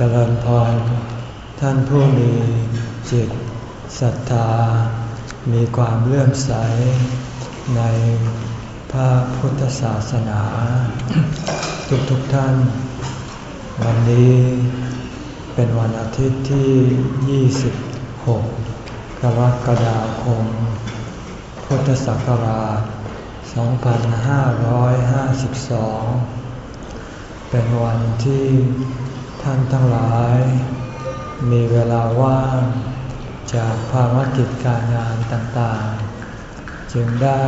เจริญพร ท่านผู้มีจิตศรัทธา มีความเลื่อมใส ในพระพุทธศาสนา ทุกๆทท่าน วันนี้เป็นวันอาทิตย์ที่ 26 กรกฎาคม พุทธศักราช 2552 เป็นวันที่ ท่านทั้งหลาย มีเวลาว่างจากภารกิจการงานต่างๆ จึงได้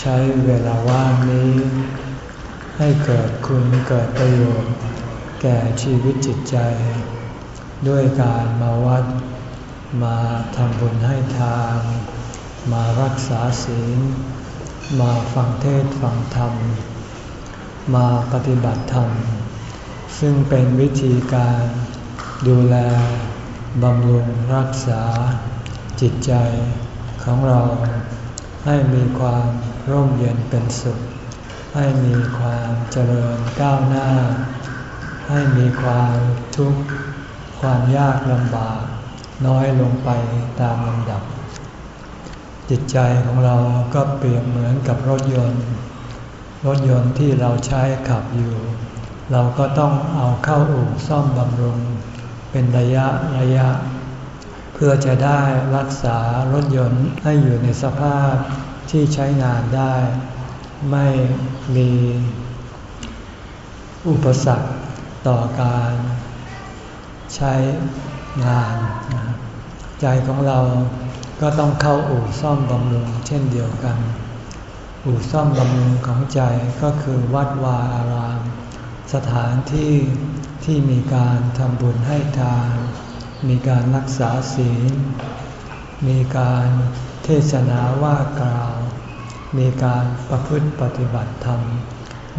ใช้เวลาว่างนี้ ให้เกิดคุณเกิดประโยชน์แก่ชีวิตจิตใจ ด้วยการมาวัด มาทำบุญให้ทาน มารักษาศีล มาฟังเทศฟังธรรม มาปฏิบัติธรรม ซึ่งเป็นวิธีการดูแลบำรุงรักษาจิตใจของเราให้มีความร่มเย็นเป็นสุข ให้มีความเจริญก้าวหน้า ให้มีความทุกข์ความยากลำบาก น้อยลงไปตามลำดับ จิตใจของเราก็เปรียบเหมือนกับรถยนต์ รถยนต์ที่เราใช้ขับอยู่ เราก็ต้องเอาเข้าอู่ซ่อมบำรุง เป็นระยะระยะ เพื่อจะได้รักษารถยนต์ให้อยู่ในสภาพที่ใช้งานได้ ไม่มีอุปสรรคต่อการใช้งาน ใจของเราก็ต้องเข้าอู่ซ่อมบำรุงเช่นเดียวกัน อู่ซ่อมบำรุงของใจก็คือวัดวาอาราม สถานที่ที่มีการทำบุญให้ทาน มีการรักษาศีล มีการเทศนาว่ากล่าว มีการประพฤติปฏิบัติธรรม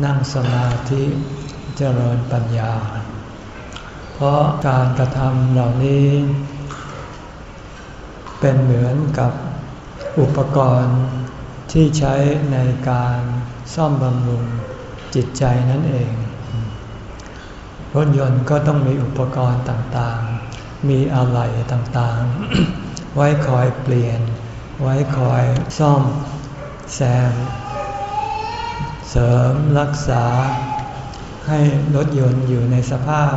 นั่งสมาธิเจริญปัญญา เพราะการกระทำเหล่านี้ เป็นเหมือนกับอุปกรณ์ที่ใช้ในการซ่อมบำรุงจิตใจนั่นเอง รถยนต์ก็ต้องมีอุปกรณ์ต่างๆ มีอะไหล่ต่างๆ ไว้คอยเปลี่ยน ไว้คอยซ่อม แซม เสริมรักษา ให้รถยนต์อยู่ในสภาพ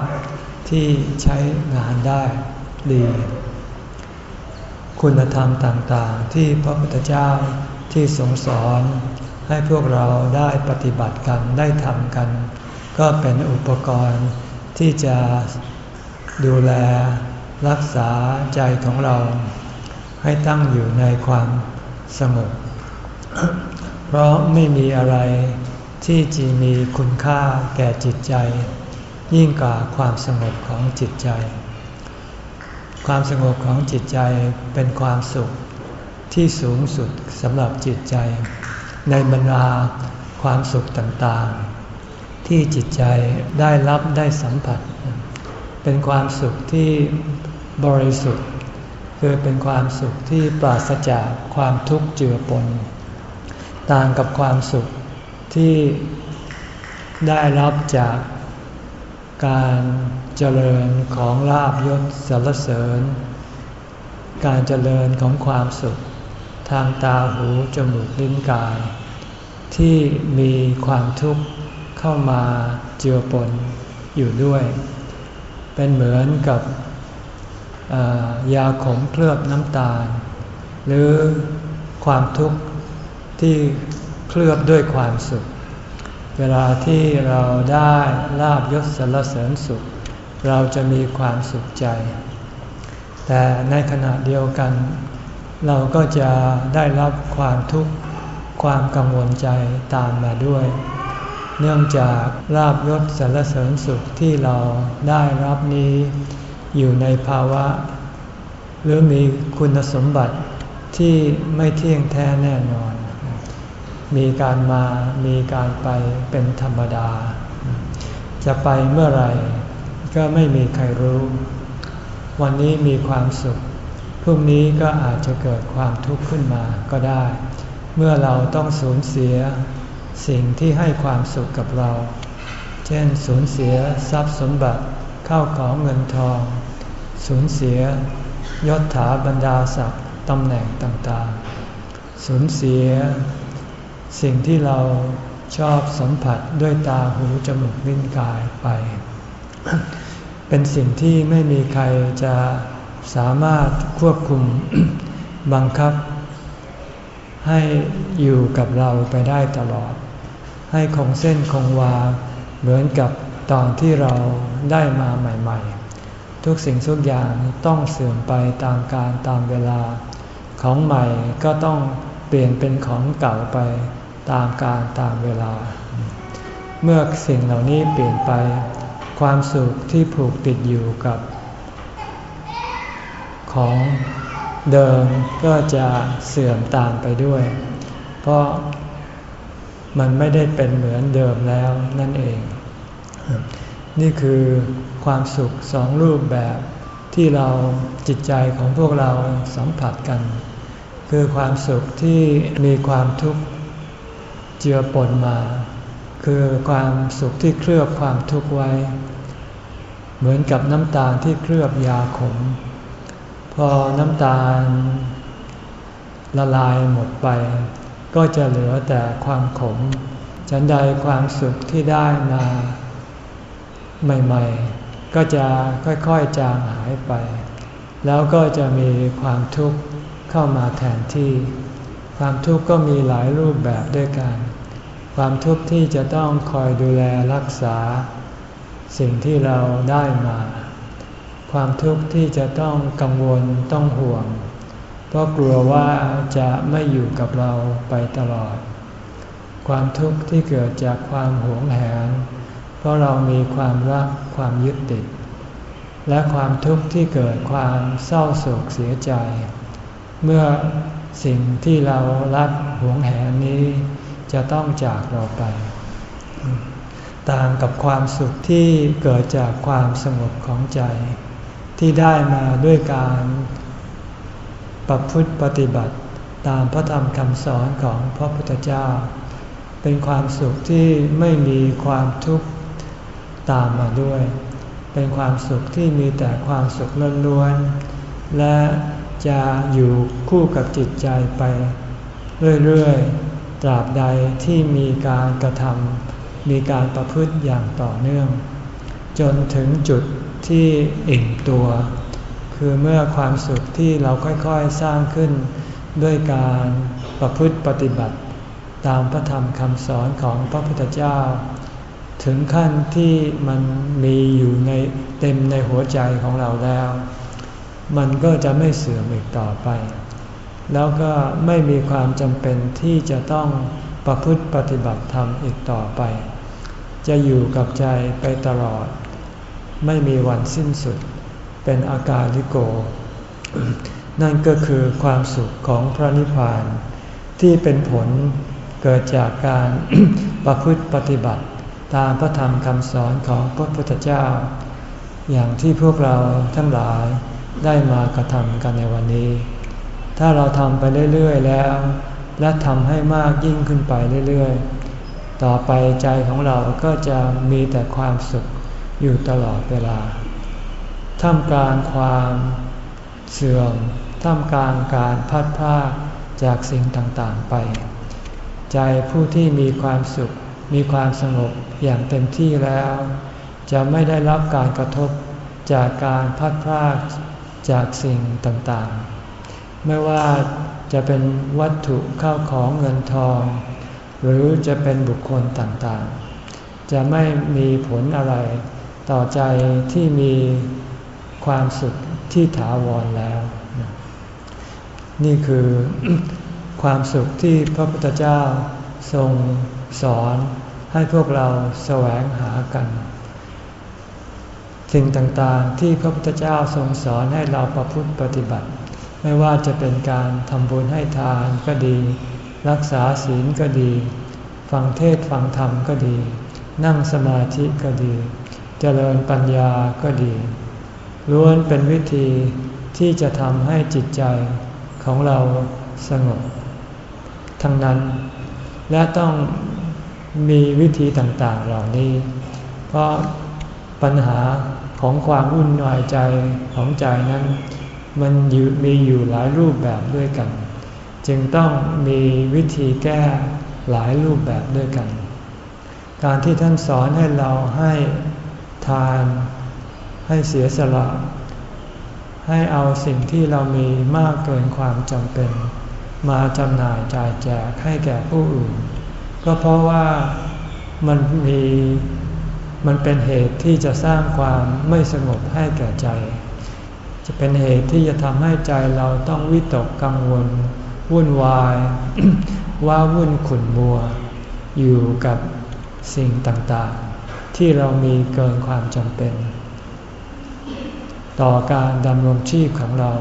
ที่ใช้งานได้ดี คุณธรรมต่างๆ ที่พระพุทธเจ้าที่ทรงสอนให้พวกเราได้ปฏิบัติกันได้ทำกัน ก็เป็นอุปกรณ์ ที่จะดูแลรักษาใจของเรา ให้ตั้งอยู่ในความสงบ เพราะไม่มีอะไรที่จะมีคุณค่าแก่จิตใจ ยิ่งกว่าความสงบของจิตใจ ความสงบของจิตใจเป็นความสุขที่สูงสุดสำหรับจิตใจ ในบรรดาความสุขต่างๆ ที่จิตใจได้รับได้สัมผัส เป็นความสุขที่บริสุทธิ์ คือเป็นความสุขที่ปราศจากความทุกข์เจือปน ต่างกับความสุขที่ได้รับจากการเจริญของลาบยศสรรเสริญ การเจริญของความสุข ทางตาหูจมูกลิ้นกาย ที่มีความทุกข์ เข้ามาเจือปนอยู่ด้วย เป็นเหมือนกับยาขมเคลือบน้ำตาล หรือความทุกข์ที่เคลือบด้วยความสุข เวลาที่เราได้ลาบยศสรรเสริญสุข เราจะมีความสุขใจ แต่ในขณะเดียวกัน เราก็จะได้รับความทุกข์ความกังวลใจตามมาด้วย เนื่องจากลาบยศสรรเสริญสุขที่เราได้รับนี้ อยู่ในภาวะ หรือมีคุณสมบัติที่ไม่เที่ยงแท้แน่นอน มีการมามีการไปเป็นธรรมดา จะไปเมื่อไหร่ ก็ไม่มีใครรู้ วันนี้มีความสุขพรุ่งนี้ก็อาจจะเกิดความทุกข์ขึ้นมาก็ได้ เมื่อเราต้องสูญเสีย สิ่งที่ให้ความสุขกับเรา เช่น สูญเสียทรัพย์สมบัติเข้าของเงินทอง สูญเสียยศถาบรรดาศักดิ์ตำแหน่งต่างๆ สูญเสีย สิ่งที่เราชอบสัมผัสด้วยตาหูจมูกลิ้นกายไป เป็นสิ่งที่ไม่มีใครจะสามารถควบคุมบังคับให้อยู่กับเราไปได้ตลอด ให้คงเส้นคงวา เหมือนกับตอนที่เราได้มาใหม่ๆ ทุกสิ่งทุกอย่างต้องเสื่อมไปตามการตามเวลา ของใหม่ก็ต้องเปลี่ยนเป็นของเก่าไปตามการตามเวลา เมื่อสิ่งเหล่านี้เปลี่ยนไป ความสุขที่ผูกติดอยู่กับ ของเดิมก็จะเสื่อมตามไปด้วย เพราะ มันไม่ได้เป็นเหมือนเดิมแล้วนั่นเอง นี่คือความสุขสองรูปแบบที่เราจิตใจของพวกเราสัมผัสกัน คือความสุขที่มีความทุกข์เจือปนมา คือความสุขที่เคลือบความทุกข์ไว้ เหมือนกับน้ำตาลที่เคลือบยาขม พอน้ำตาลละลายหมดไป ก็จะเหลือแต่ความขม ฉันใดความสุขที่ได้มาใหม่ๆ ก็จะค่อยๆจางหายไป แล้วก็จะมีความทุกข์เข้ามาแทนที่ ความทุกข์ก็มีหลายรูปแบบด้วยกัน ความทุกข์ที่จะต้องคอยดูแลรักษา สิ่งที่เราได้มา ความทุกข์ที่จะต้องกังวลต้องห่วง เพราะกลัวว่าจะไม่อยู่กับเราไปตลอด ความทุกข์ที่เกิดจากความหวงแหน เพราะเรามีความรักความยึดติด และความทุกข์ที่เกิดความเศร้าโศกเสียใจ เมื่อสิ่งที่เรารักหวงแหนนี้ จะต้องจากเราไป ต่างกับความสุขที่เกิดจากความสงบของใจ ที่ได้มาด้วยการ ประพฤติปฏิบัติตามพระธรรมคำสอนของพระพุทธเจ้า เป็นความสุขที่ไม่มีความทุกข์ตามมาด้วย เป็นความสุขที่มีแต่ความสุขล้วนๆ และจะอยู่คู่กับจิตใจไป เรื่อยๆ ตราบใดที่มีการกระทำมีการประพฤติอย่างต่อเนื่อง จนถึงจุดที่อิ่มตัว คือเมื่อความสุขที่เราค่อยๆสร้างขึ้น ด้วยการประพฤติปฏิบัติ ตามพระธรรมคำสอนของพระพุทธเจ้า ถึงขั้นที่มันมีอยู่ในเต็มในหัวใจของเราแล้ว มันก็จะไม่เสื่อมอีกต่อไป แล้วก็ไม่มีความจำเป็นที่จะต้องประพฤติปฏิบัติธรรมอีกต่อไป จะอยู่กับใจไปตลอด ไม่มีวันสิ้นสุด เป็นอากาลิโก นั่นก็คือความสุขของพระนิพพาน ที่เป็นผลเกิดจากการประพฤติปฏิบัติ ตามพระธรรมคำสอนของพระพุทธเจ้า อย่างที่พวกเราทั้งหลายได้มากระทำกันในวันนี้ ถ้าเราทำไปเรื่อย ๆ แล้ว และทำให้มากยิ่งขึ้นไปเรื่อย ๆ ต่อไปใจของเราก็จะมีแต่ความสุขอยู่ตลอดเวลา ท่ามกลางความเสื่อม ท่ามกลางการพัดพลาดจากสิ่งต่างๆไป ใจผู้ที่มีความสุข มีความสงบอย่างเต็มที่แล้ว จะไม่ได้รับการกระทบจากการพัดพลาดจากสิ่งต่างๆ ไม่ว่าจะเป็นวัตถุเข้าของเงินทอง หรือจะเป็นบุคคลต่างๆ จะไม่มีผลอะไรต่อใจที่มี ความสุขที่ถาวรแล้ว นี่คือความสุขที่พระพุทธเจ้าทรงสอนให้พวกเราแสวงหากัน สิ่งต่างๆที่พระพุทธเจ้าทรงสอนให้เราประพฤติปฏิบัติ ไม่ว่าจะเป็นการทำบุญให้ทานก็ดี รักษาศีลก็ดี ฟังเทศฟังธรรมก็ดี นั่งสมาธิก็ดี เจริญปัญญาก็ดี ล้วนเป็นวิธีที่จะทำให้จิตใจของเราสงบ ทั้งนั้น และต้องมีวิธีต่างๆเหล่านี้ เพราะปัญหาของความวุ่นวายใจของใจนั้น มันมีอยู่หลายรูปแบบด้วยกัน จึงต้องมีวิธีแก้หลายรูปแบบด้วยกัน การที่ท่านสอนให้เราให้ทาน ให้เสียสละ ให้เอาสิ่งที่เรามีมากเกินความจำเป็น มาจำหน่ายจ่ายแจกให้แก่ผู้อื่น ก็เพราะว่ามันมีมันเป็นเหตุที่จะสร้างความไม่สงบให้แก่ใจ จะเป็นเหตุที่จะทำให้ใจเราต้องวิตกกังวล วุ่นวายว่าวุ่นขุนมัว อยู่กับสิ่งต่างๆ ที่เรามีเกินความจำเป็น ต่อการดำรงชีพของเรา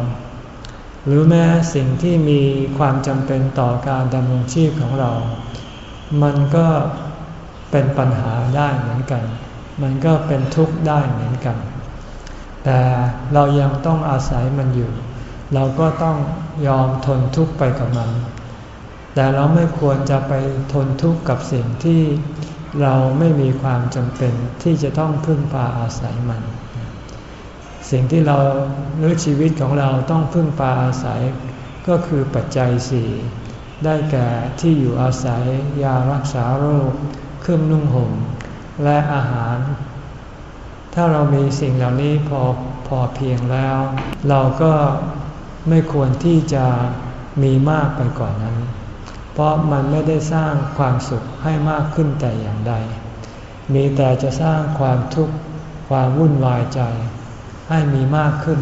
หรือแม้สิ่งที่มีความจำเป็นต่อการดำรงชีพของเรา มันก็เป็นปัญหาได้เหมือนกัน มันก็เป็นทุกข์ได้เหมือนกัน แต่เรายังต้องอาศัยมันอยู่ เราก็ต้องยอมทนทุกข์ไปกับมัน แต่เราไม่ควรจะไปทนทุกข์กับสิ่งที่เราไม่มีความจำเป็นที่จะต้องพึ่งพาอาศัยมัน สิ่งที่เราหรือชีวิตของเราต้องพึ่งพาอาศัย ก็คือปัจจัยสี่ได้แก่ที่อยู่อาศัย ยารักษาโรค เครื่องนุ่งห่ม และอาหาร ถ้าเรามีสิ่งเหล่านี้พอพอเพียงแล้ว เราก็ไม่ควรที่จะมีมากไปกว่านนั้น เพราะมันไม่ได้สร้างความสุขให้มากขึ้นแต่อย่างใด มีแต่จะสร้างความทุกข์ความวุ่นวายใจ ให้มีมากขึ้น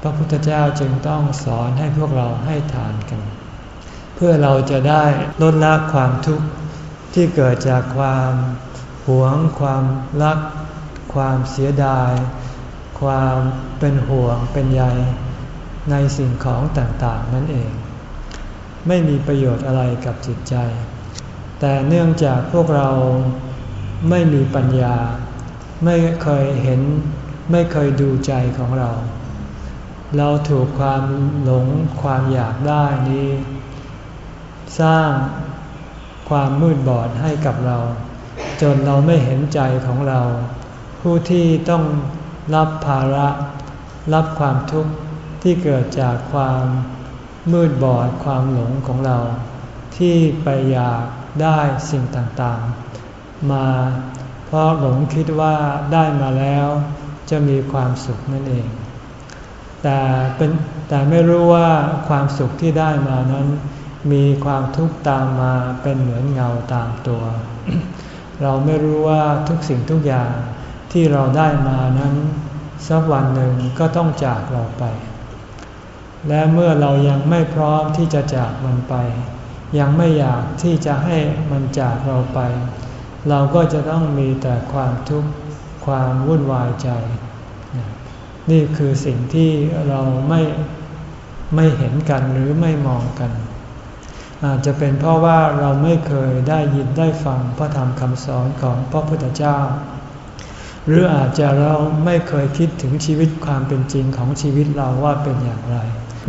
พระพุทธเจ้าจึงต้องสอนให้พวกเราให้ทานกัน เพื่อเราจะได้ลดละความทุกข์ที่เกิดจากความหวง ความรัก ความเสียดาย ความเป็นห่วงเป็นใยในสิ่งของต่างๆนั่นเอง ไม่มีประโยชน์อะไรกับจิตใจ แต่เนื่องจากพวกเราไม่มีปัญญา ไม่เคยเห็นไม่เคยดูใจของเรา เราถูกความหลงความอยากได้นี้ สร้างความมืดบอดให้กับเรา จนเราไม่เห็นใจของเรา ผู้ที่ต้องรับภาระ รับความทุกข์ที่เกิดจากความมืดบอดความหลงของเรา ที่ไปอยากได้สิ่งต่างๆ มา เพราะหลงคิดว่าได้มาแล้วจะมีความสุขนั่นเอง แต่เป็นแต่ไม่รู้ว่าความสุขที่ได้มานั้น มีความทุกข์ตามมาเป็นเหมือนเงาตามตัว เราไม่รู้ว่าทุกสิ่งทุกอย่างที่เราได้มานั้นสักวันหนึ่งก็ต้องจากเราไป และเมื่อเรายังไม่พร้อมที่จะจากมันไป ยังไม่อยากที่จะให้มันจากเราไป เราก็จะต้องมีแต่ความทุกข์ความวุ่นวายใจ นี่คือสิ่งที่เราไม่ไม่เห็นกันหรือไม่มองกัน อาจจะเป็นเพราะว่าเราไม่เคยได้ยินได้ฟังพระธรรมคำสอนของพระพุทธเจ้า หรืออาจจะเราไม่เคยคิดถึงชีวิตความเป็นจริงของชีวิตเราว่าเป็นอย่างไร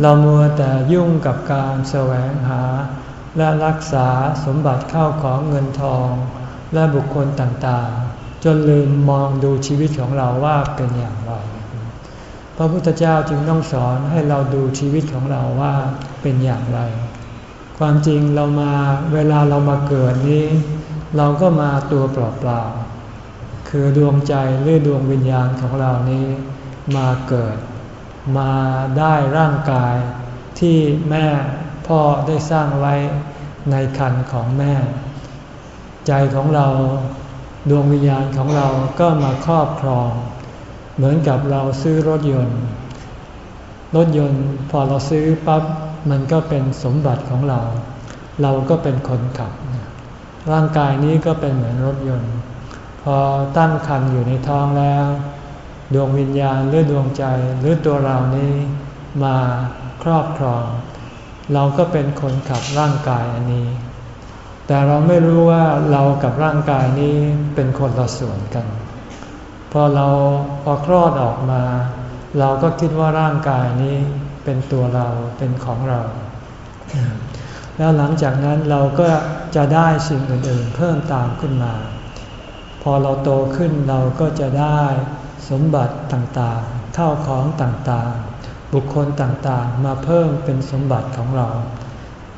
เรามัวแต่ยุ่งกับการแสวงหาและรักษาสมบัติเข้าของเงินทอง และบุคคลต่างๆ จนลืมมองดูชีวิตของเราว่าเป็นอย่างไร พระพุทธเจ้าจึงต้องสอนให้เราดูชีวิตของเราว่าเป็นอย่างไร ความจริงเรามาเวลาเรามาเกิดนี้ เราก็มาตัวเปล่าๆ คือดวงใจหรือดวงวิญญาณของเรานี้ มาเกิด มาได้ร่างกายที่แม่พ่อได้สร้างไว้ในคันของแม่ ใจของเราดวงวิญญาณของเราก็มาครอบครอง เหมือนกับเราซื้อรถยนต์ รถยนต์พอเราซื้อปั๊บมันก็เป็นสมบัติของเรา เราก็เป็นคนขับ ร่างกายนี้ก็เป็นเหมือนรถยนต์ พอตั้งคันอยู่ในท้องแล้ว ดวงวิญญาณหรือดวงใจหรือตัวเรานี้มาครอบครอง เราก็เป็นคนขับร่างกายอันนี้ แต่เราไม่รู้ว่าเรากับร่างกายนี้เป็นคนละส่วนกัน พอเราพอคลอดออกมา เราก็คิดว่าร่างกายนี้เป็นตัวเราเป็นของเรา แล้วหลังจากนั้นเราก็จะได้สิ่งอื่นๆเพิ่มตามขึ้นมา พอเราโตขึ้นเราก็จะได้สมบัติต่างๆเข้าของต่างๆ บุคคลต่างๆ มาเพิ่มเป็นสมบัติของเรา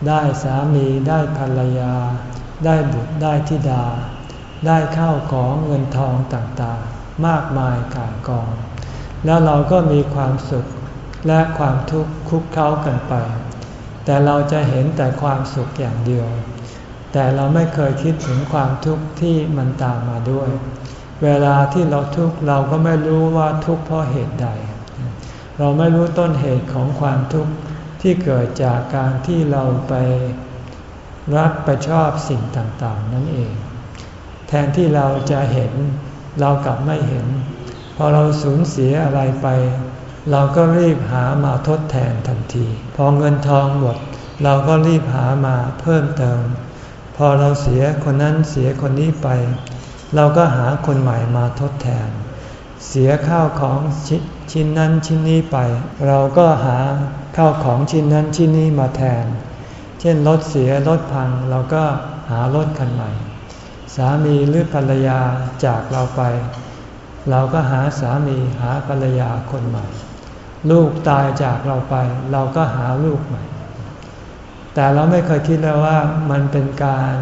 ได้สามีได้ภรรยา ได้บุตรได้ธิดา ได้ข้าวของเงินทองต่างๆ มากมายกายกอง แล้วเราก็มีความสุขและความทุกข์คุกเข้ากันไป แต่เราจะเห็นแต่ความสุขอย่างเดียว แต่เราไม่เคยคิดถึงความทุกข์ที่มันตามมาด้วย เวลาที่เราทุกข์เราก็ไม่รู้ว่าทุกข์เพราะเหตุใด เราไม่รู้ต้นเหตุของความทุกข์ ที่เกิดจากการที่เราไปรักไปชอบสิ่งต่างๆ นั่นเอง แทนที่เราจะเห็นเรากลับไม่เห็น พอเราสูญเสียอะไรไป เราก็รีบหามาทดแทนทันที พอเงินทองหมด เราก็รีบหามาเพิ่มเติม พอเราเสียคนนั้นเสียคนนี้ไป เราก็หาคนใหม่มาทดแทน เสียข้าวของชชิ้นนั้นชิ้นนี้ไป เราก็หา ข้าของชิ้นนั้นชิ้นนี้มาแทน เช่นรถเสียรถพังเราก็หารถคันใหม่ สามีหรือภรรยาจากเราไป เราก็หาสามีหาภรรยาคนใหม่ ลูกตายจากเราไป เราก็หาลูกใหม่ แต่เราไม่เคยคิดเลยว่ามันเป็นการ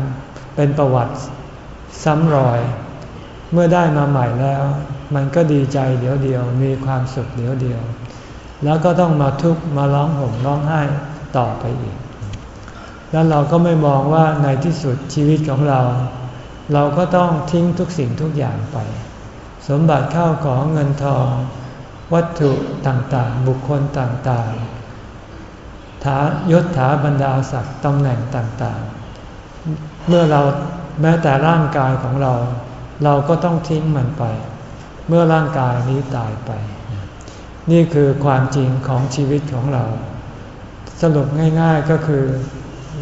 เป็นประวัติซ้ำรอย เมื่อได้มาใหม่แล้ว มันก็ดีใจเดี๋ยวเดียวมีความสุขเดี๋ยวเดียว แล้วก็ต้องมาทุกข์มาร้องห่มร้องไห้ต่อไปอีก แล้วเราก็ไม่มองว่าในที่สุดชีวิตของเรา เราก็ต้องทิ้งทุกสิ่งทุกอย่างไป สมบัติเข้าของเงินทอง วัตถุต่างๆ บุคคลต่างๆฐายศถาบรรดาศักดิ์ตำแหน่งต่างๆ เมื่อเราแม้แต่ร่างกายของเรา เราก็ต้องทิ้งมันไป เมื่อร่างกายนี้ตายไป นี่คือความจริงของชีวิตของเรา สรุปง่ายๆก็คือ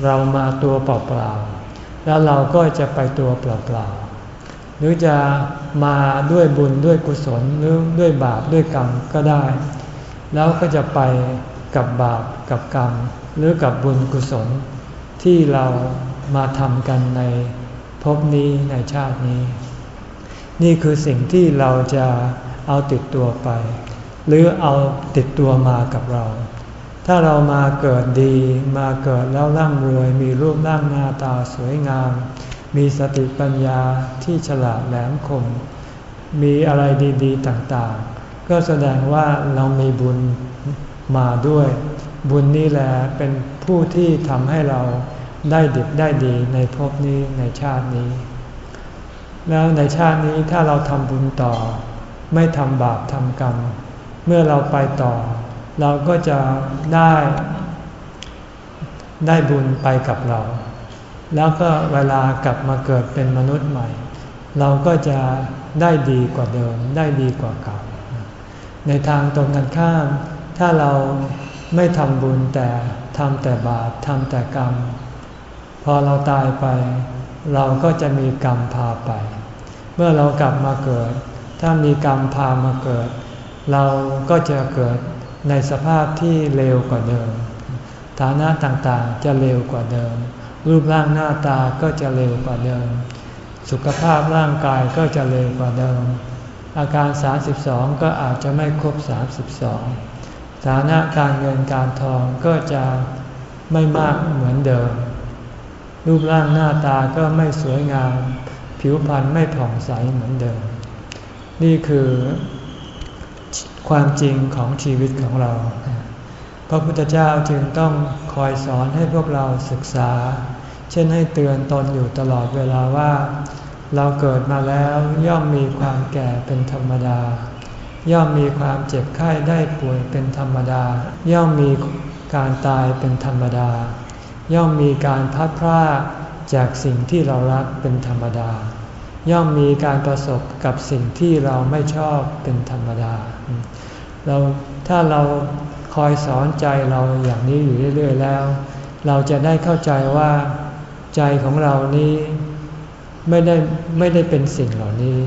เรามาตัวเปล่าๆแล้วเราก็จะไปตัวเปล่าๆหรือจะมาด้วยบุญด้วยกุศลหรือด้วยบาปด้วยกรรมก็ได้ แล้วก็จะไปกับบาปกับกรรม หรือกับบุญกุศล ที่เรามาทำกันในภพนี้ในชาตินี้ นี่คือสิ่งที่เราจะเอาติดตัวไป หรือเอาติดตัวมากับเรา ถ้าเรามาเกิดดีมาเกิดแล้วร่ำรวย มีรูปร่างหน้าตาสวยงาม มีสติปัญญาที่ฉลาดแหลมคม มีอะไรดีๆต่างๆ ก็แสดงว่าเรามีบุญมาด้วย บุญนี่แหละเป็นผู้ที่ทำให้เราได้ดิบได้ดีในภพนี้ในชาตินี้ แล้วในชาตินี้ถ้าเราทำบุญต่อ ไม่ทำบาปทำกรรม เมื่อเราไปต่อ เราก็จะได้ได้บุญไปกับเรา แล้วก็เวลากลับมาเกิดเป็นมนุษย์ใหม่ เราก็จะได้ดีกว่าเดิม ได้ดีกว่าเก่า ในทางตรงกันข้าม ถ้าเราไม่ทำบุญแต่ทำแต่บาปทำแต่กรรม พอเราตายไป เราก็จะมีกรรมพาไป เมื่อเรากลับมาเกิด ถ้ามีกรรมพามาเกิด เราก็จะเกิดในสภาพที่เลวกว่าเดิม ฐานะต่างๆจะเลวกว่าเดิม รูปร่างหน้าตาก็จะเร็วกว่าเดิม สุขภาพร่างกายก็จะเร็วกว่าเดิม อาการ 32 ก็อาจจะไม่ครบ 32 ฐานะการเงินการทองก็จะไม่มากเหมือนเดิม รูปร่างหน้าตาก็ไม่สวยงาม ผิวพรรณไม่ผ่องใสเหมือนเดิม นี่คือ ความจริงของชีวิตของเรา พระพุทธเจ้าจึงต้องคอยสอนให้พวกเราศึกษา เช่นให้เตือนตนอยู่ตลอดเวลาว่า เราเกิดมาแล้วย่อมมีความแก่เป็นธรรมดา ย่อมมีความเจ็บไข้ได้ป่วยเป็นธรรมดา ย่อมมีการตายเป็นธรรมดา ย่อมมีการพัดพรากจากสิ่งที่เรารักเป็นธรรมดา ย่อมมีการประสบกับสิ่งที่เราไม่ชอบเป็นธรรมดา เราถ้าเราคอยสอนใจเราอย่างนี้อยู่เรื่อยๆแล้ว เราจะได้เข้าใจว่าใจของเรานี้ไม่ได้ไม่ได้เป็นสิ่งเหล่านี้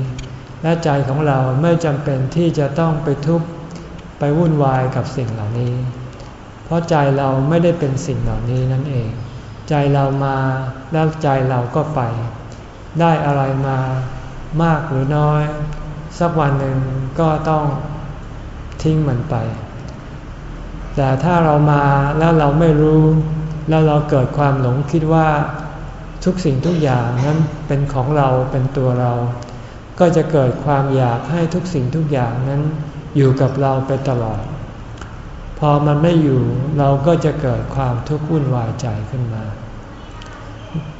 และใจของเราไม่จำเป็นที่จะต้องไปทุกข์ไปวุ่นวายกับสิ่งเหล่านี้ เพราะใจเราไม่ได้เป็นสิ่งเหล่านี้นั่นเอง ใจเรามาแล้วใจเราก็ไป ได้อะไรมามากหรือน้อย สักวันหนึ่งก็ต้องทิ้งมันไป แต่ถ้าเรามาแล้วเราไม่รู้ แล้วเราเกิดความหลงคิดว่าทุกสิ่งทุกอย่างนั้นเป็นของเราเป็นตัวเรา ก็จะเกิดความอยากให้ทุกสิ่งทุกอย่างนั้นอยู่กับเราไปตลอด พอมันไม่อยู่เราก็จะเกิดความทุกข์วุ่นวายใจขึ้นมา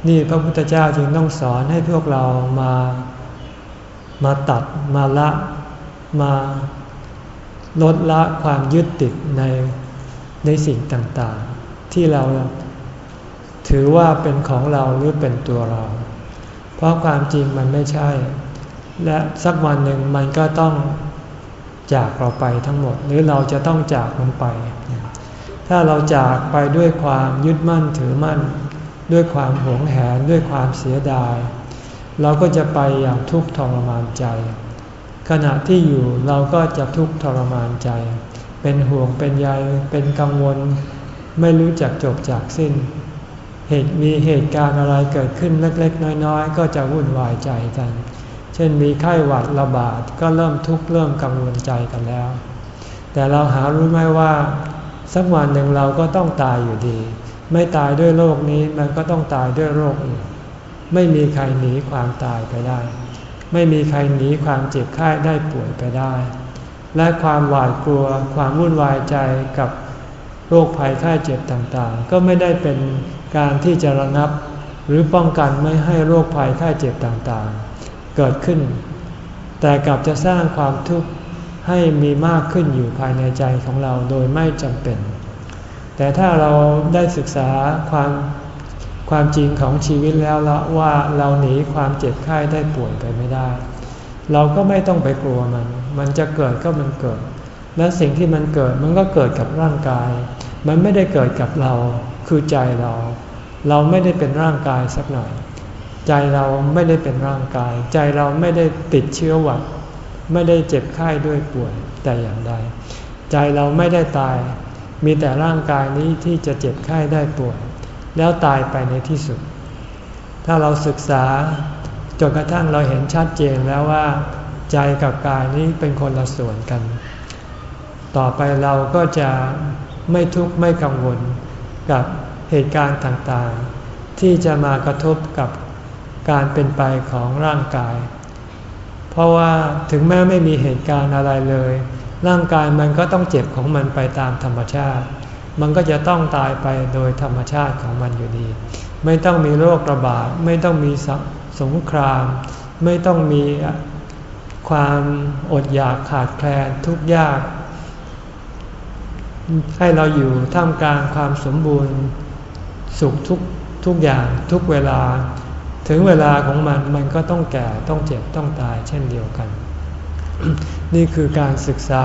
นี่พระพุทธเจ้าจึงต้องสอนให้พวกเรามามาตัดมาละมาลดละความยึดติดในในสิ่งต่างๆ ที่เราถือว่าเป็นของเราหรือเป็นตัวเรา เพราะความจริงมันไม่ใช่ และสักวันหนึ่งมันก็ต้องจากเราไปทั้งหมด หรือเราจะต้องจากมันไป ถ้าเราจากไปด้วยความยึดมั่นถือมั่น ด้วยความหวงแหนด้วยความเสียดาย เราก็จะไปอย่างทุกข์ทรมานใจ ขณะที่อยู่เราก็จะทุกข์ทรมานใจ เป็นห่วงเป็นใยเป็นกังวล ไม่รู้จักจบจากสิ้น เหตุมีเหตุการณ์อะไรเกิดขึ้นเล็กๆ น้อยๆ ก็จะวุ่นวายใจกัน เช่นมีไข้หวัดระบาดก็เริ่มทุกข์เริ่มกังวลใจกันแล้ว แต่เราหารู้ไหมว่า สักวันหนึ่งเราก็ต้องตายอยู่ดี ไม่ตายด้วยโรคนี้มันก็ต้องตายด้วยโรคอื่นไม่มีใครหนีความตายไปได้ ไม่มีใครหนีความเจ็บไข้ได้ป่วยไปได้ และความหวาดกลัวความวุ่นวายใจกับโรคภัยไข้เจ็บต่างๆ ก็ไม่ได้เป็นการที่จะระงับ หรือป้องกันไม่ให้โรคภัยไข้เจ็บต่างๆ เกิดขึ้น แต่กลับจะสร้างความทุกข์ให้มีมากขึ้นอยู่ภายในใจของเราโดยไม่จำเป็น แต่ถ้าเราได้ศึกษาความความจริงของชีวิตแล้วละว่าเราหนีความเจ็บไข้ได้ป่วยไปไม่ได้ เราก็ไม่ต้องไปกลัวมัน มันจะเกิดก็มันเกิด และสิ่งที่มันเกิดมันก็เกิดกับร่างกาย มันไม่ได้เกิดกับเราคือใจเรา เราไม่ได้เป็นร่างกายสักหน่อย ใจเราไม่ได้เป็นร่างกาย ใจเราไม่ได้ติดเชื้อหวัด ไม่ได้เจ็บไข้ด้วยป่วยแต่อย่างใด ใจเราไม่ได้ตาย มีแต่ร่างกายนี้ที่จะเจ็บไข้ได้ป่วย แล้วตายไปในที่สุด ถ้าเราศึกษาจนกระทั่งเราเห็นชัดเจนแล้วว่า ใจกับกายนี้เป็นคนละส่วนกัน ต่อไปเราก็จะไม่ทุกข์ไม่กังวลกับเหตุการณ์ต่างๆ ที่จะมากระทบกับการเป็นไปของร่างกาย เพราะว่าถึงแม้ไม่มีเหตุการณ์อะไรเลย ร่างกายมันก็ต้องเจ็บของมันไปตามธรรมชาติ มันก็จะต้องตายไปโดยธรรมชาติของมันอยู่ดี ไม่ต้องมีโรคระบาด ไม่ต้องมีสงคราม ไม่ต้องมีความอดอยากขาดแคลนทุกข์ยาก ให้เราอยู่ท่ามกลางความสมบูรณ์สุขทุกทุกอย่างทุกเวลา ถึงเวลาของมันมันก็ต้องแก่ต้องเจ็บต้องตายเช่นเดียวกัน นี่คือการศึกษา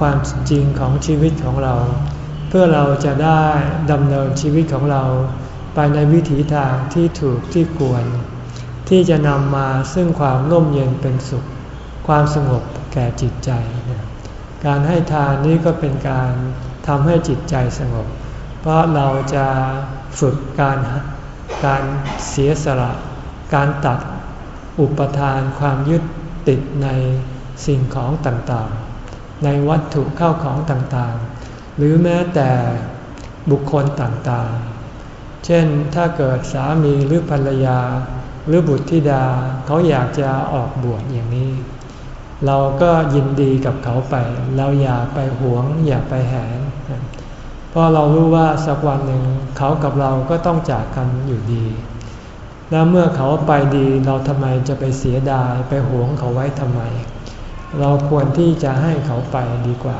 ความจริงของชีวิตของเรา เพื่อเราจะได้ดำเนินชีวิตของเรา ไปในวิถีทางที่ถูกที่ควร ที่จะนำมาซึ่งความร่มเย็นเป็นสุข ความสงบแก่จิตใจ การให้ทานนี้ก็เป็นการทำให้จิตใจสงบ เพราะเราจะฝึกการการเสียสละ การตัดอุปทานความยึด ติดในสิ่งของต่างๆ ในวัตถุเข้าของต่างๆ หรือแม้แต่บุคคลต่างๆ เช่นถ้าเกิดสามีหรือภรรยา หรือบุตรธิดาเขาอยากจะออกบวชอย่างนี้ เราก็ยินดีกับเขาไป เราอย่าไปหวงอย่าไปแหนเพราะเรารู้ว่าสักวันหนึ่งเขากับเราก็ต้องจากกันอยู่ดี แล้วเมื่อเขาไปดีเราทำไมจะไปเสียดายไปหวงเขาไว้ทำไม เราควรที่จะให้เขาไปดีกว่า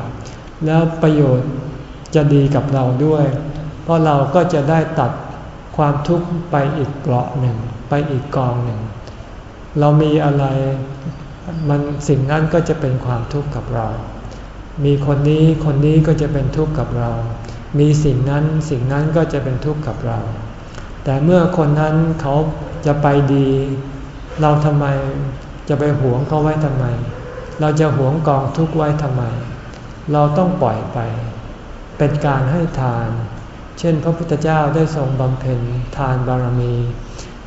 แล้วประโยชน์จะดีกับเราด้วย เพราะเราก็จะได้ตัดความทุกข์ไปอีกเกราะหนึ่ง ไปอีกกองหนึ่ง เรามีอะไรมันสิ่งนั้นก็จะเป็นความทุกข์กับเรา มีคนนี้คนนี้ก็จะเป็นทุกข์กับเรา มีสิ่งนั้นสิ่งนั้นก็จะเป็นทุกข์กับเรา แต่เมื่อคนนั้นเขาจะไปดี เราทำไมจะไปหวงเขาไว้ทำไม เราจะหวงกองทุกข์ไว้ทำไม เราต้องปล่อยไป เป็นการให้ทาน เช่น พระพุทธเจ้าได้ทรงบำเพ็ญทานบารมี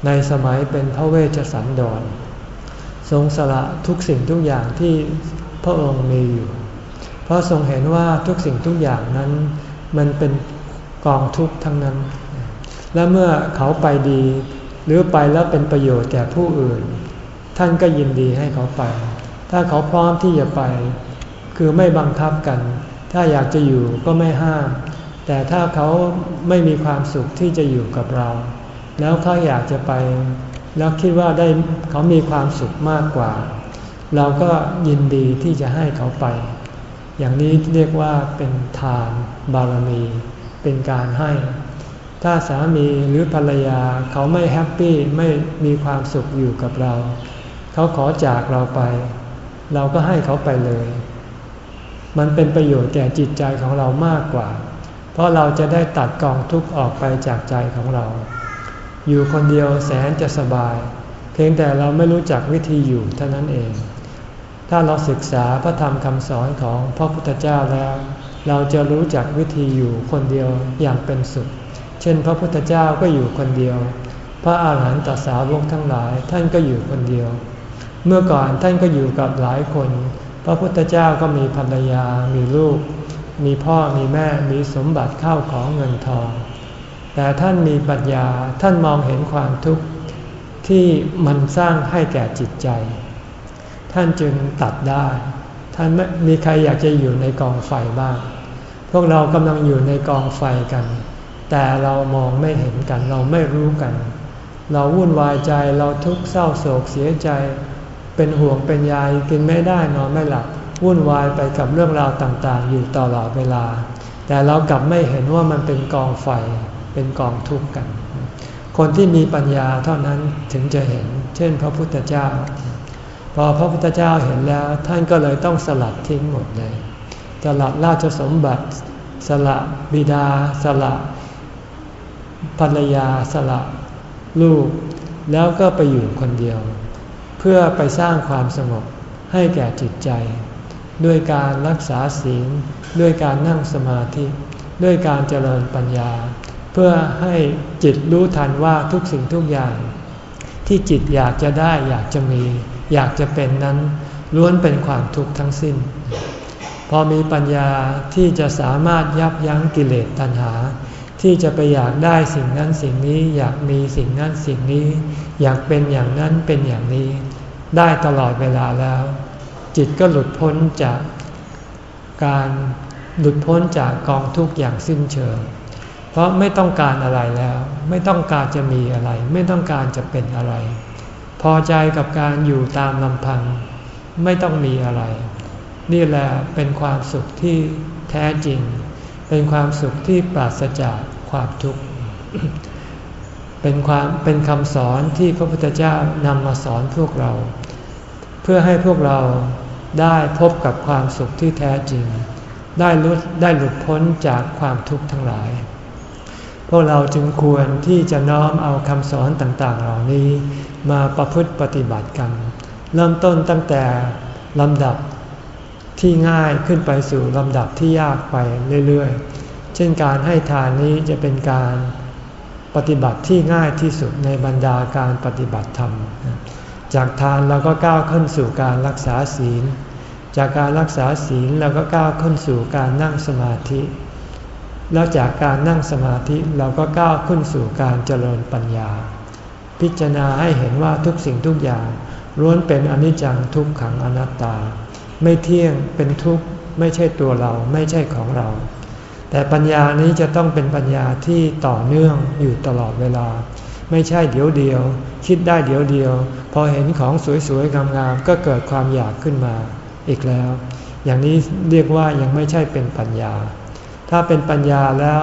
ในสมัยเป็นพระเวชสันดร ทรงสละทุกสิ่งทุกอย่างที่พระองค์มีอยู่ เพราะทรงเห็นว่าทุกสิ่งทุกอย่างนั้น มันเป็นกองทุกข์ทั้งนั้น และเมื่อเขาไปดี หรือไปแล้วเป็นประโยชน์แก่ผู้อื่น ท่านก็ยินดีให้เขาไป ถ้าเขาพร้อมที่จะไป คือไม่บังคับกัน ถ้าอยากจะอยู่ก็ไม่ห้าม แต่ถ้าเขาไม่มีความสุขที่จะอยู่กับเรา แล้วเขาอยากจะไป แล้วคิดว่าได้เขามีความสุขมากกว่า เราก็ยินดีที่จะให้เขาไป อย่างนี้เรียกว่าเป็นทานบารมี เป็นการให้ ถ้าสามีหรือภรรยาเขาไม่แฮปปี้ไม่มีความสุขอยู่กับเรา เขาขอจากเราไป เราก็ให้เขาไปเลย มันเป็นประโยชน์แก่จิตใจของเรามากกว่า เพราะเราจะได้ตัดกองทุกข์ออกไปจากใจของเรา อยู่คนเดียวแสนจะสบาย เพียงแต่เราไม่รู้จักวิธีอยู่เท่านั้นเอง ถ้าเราศึกษาพระธรรมคำสอนของพระพุทธเจ้าแล้ว เราจะรู้จักวิธีอยู่คนเดียวอย่างเป็นสุข เช่น พระพุทธเจ้าก็อยู่คนเดียว พระอาหารหันตสาวกทั้งหลายท่านก็อยู่คนเดียว เมื่อก่อนท่านก็อยู่กับหลายคน พระพุทธเจ้าก็มีภรรยา มีลูก มีพ่อมีแม่ มีสมบัติเข้าของเงินทอง แต่ท่านมีปัญญา ท่านมองเห็นความทุกข์ที่มันสร้างให้แก่จิตใจ ท่านจึงตัดได้ ท่านไม่มีใครอยากจะอยู่ในกองไฟบ้าง พวกเรากำลังอยู่ในกองไฟกัน แต่เรามองไม่เห็นกันเราไม่รู้กัน เราวุ่นวายใจเราทุกข์เศร้าโศกเสียใจ เป็นห่วงเป็นใยกินไม่ได้นอนไม่หลับวุ่นวายไปกับเรื่องราวต่างๆ อยู่ตลอดเวลา แต่เรากลับไม่เห็นว่ามันเป็นกองไฟเป็นกองทุกข์กัน คนที่มีปัญญาเท่านั้นถึงจะเห็น เช่น พระพุทธเจ้า พอพระพุทธเจ้าเห็นแล้วท่านก็เลยต้องสลัดทิ้งหมดเลย สละราชสมบัติ สละบิดา สละ ภรรยาสละลูก แล้วก็ไปอยู่คนเดียว เพื่อไปสร้างความสงบให้แก่จิตใจ ด้วยการรักษาศีลด้วยการนั่งสมาธิ ด้วยการเจริญปัญญา เพื่อให้จิตรู้ทันว่าทุกสิ่งทุกอย่าง ที่จิตอยากจะได้อยากจะมี อยากจะเป็นนั้น ล้วนเป็นความทุกข์ทั้งสิ้น พอมีปัญญาที่จะสามารถยับยั้งกิเลสตัณหา ที่จะไปอยากได้สิ่งนั้นสิ่งนี้ อยากมีสิ่งนั้นสิ่งนี้ อยากเป็นอย่างนั้นเป็นอย่างนี้ ได้ตลอดเวลาแล้ว จิตก็หลุดพ้นจากการหลุดพ้นจากกองทุกข์อย่างสิ้นเชิง เพราะไม่ต้องการอะไรแล้ว ไม่ต้องการจะมีอะไร ไม่ต้องการจะเป็นอะไร พอใจกับการอยู่ตามลำพัง ไม่ต้องมีอะไร นี่แหละเป็นความสุขที่แท้จริง เป็นความสุขที่ปราศจาก ความทุกข์ เป็นความเป็นคำสอนที่พระพุทธเจ้านำมาสอนพวกเรา เพื่อให้พวกเราได้พบกับความสุขที่แท้จริง ได้ลุดได้หลุดพ้นจากความทุกข์ทั้งหลาย พวกเราจึงควรที่จะน้อมเอาคำสอนต่างๆ เหล่านี้มาประพฤติปฏิบัติกัน เริ่มต้นตั้งแต่ลำดับที่ง่ายขึ้นไปสู่ลำดับที่ยากไปเรื่อยๆ ช่นการให้ทานนี้จะเป็นการปฏิบัติที่ง่ายที่สุดในบรรดาการปฏิบัติธรรม จากทานเราก็ก้าวขึ้นสู่การรักษาศีล จากการรักษาศีลเราก็ก้าวขึ้นสู่การนั่งสมาธิ แล้วจากการนั่งสมาธิเราก็ก้าวขึ้นสู่การเจริญปัญญา พิจารณาให้เห็นว่าทุกสิ่งทุกอย่างล้วนเป็นอนิจจังทุกขังอนัตตา ไม่เที่ยงเป็นทุกข์ไม่ใช่ตัวเราไม่ใช่ของเรา แต่ปัญญานี้จะต้องเป็นปัญญาที่ต่อเนื่องอยู่ตลอดเวลา ไม่ใช่เดี๋ยวเดียว คิดได้เดี๋ยวเดียว พอเห็นของสวยๆงามๆก็เกิดความอยากขึ้นมาอีกแล้ว อย่างนี้เรียกว่ายังไม่ใช่เป็นปัญญา ถ้าเป็นปัญญาแล้ว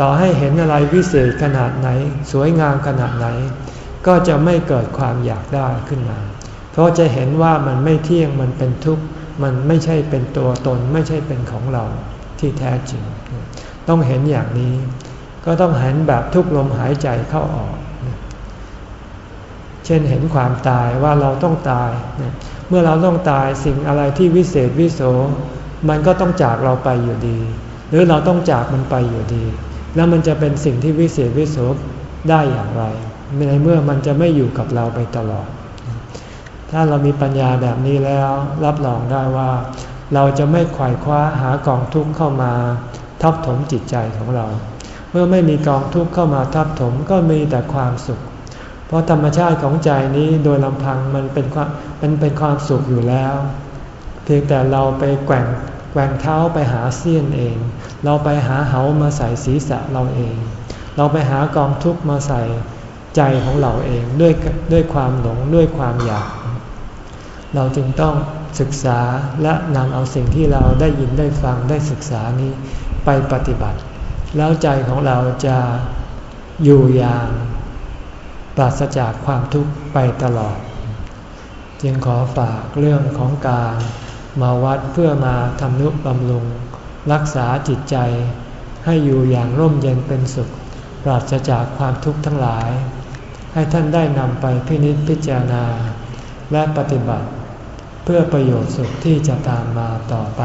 ต่อให้เห็นอะไรวิเศษขนาดไหน สวยงามขนาดไหน ก็จะไม่เกิดความอยากได้ขึ้นมา เพราะจะเห็นว่ามันไม่เที่ยงมันเป็นทุกข์มันไม่ใช่เป็นตัวตนไม่ใช่เป็นของเราที่แท้จริง ต้องเห็นอย่างนี้ ก็ต้องเห็นแบบทุกลมหายใจเข้าออก เช่นเห็นความตายว่าเราต้องตาย เมื่อเราต้องตายสิ่งอะไรที่วิเศษวิโสมันก็ต้องจากเราไปอยู่ดี หรือเราต้องจากมันไปอยู่ดี แล้วมันจะเป็นสิ่งที่วิเศษวิโสได้อย่างไร ในเมื่อมันจะไม่อยู่กับเราไปตลอด ถ้าเรามีปัญญาแบบนี้แล้ว รับรองได้ว่า เราจะไม่ขวายคว้าหากองทุกข์เข้ามา ทับถมจิตใจของเรา เมื่อไม่มีกองทุกข์เข้ามาทับถมก็มีแต่ความสุข เพราะธรรมชาติของใจนี้โดยลำพังมันเป็นความมันเป็นความสุขอยู่แล้ว เพียงแต่เราไปแกว่งแกว่งเท้าไปหาเสี้ยนเอง เราไปหาเหามาใส่ศีรษะเราเอง เราไปหากองทุกข์มาใส่ใจของเราเองด้วยด้วยความหลงด้วยความอยาก เราจึงต้องศึกษาและนำเอาสิ่งที่เราได้ยินได้ฟังได้ศึกษานี้ ไปปฏิบัติ แล้วใจของเราจะอยู่อย่างปราศจากความทุกข์ไปตลอด จึงขอฝากเรื่องของการมาวัดเพื่อมาทำนุบำรุง รักษาจิตใจ ให้อยู่อย่างร่มเย็นเป็นสุข ปราศจากความทุกข์ทั้งหลาย ให้ท่านได้นำไปพินิจพิจารณา และปฏิบัติ เพื่อประโยชน์สุขที่จะตามมาต่อไป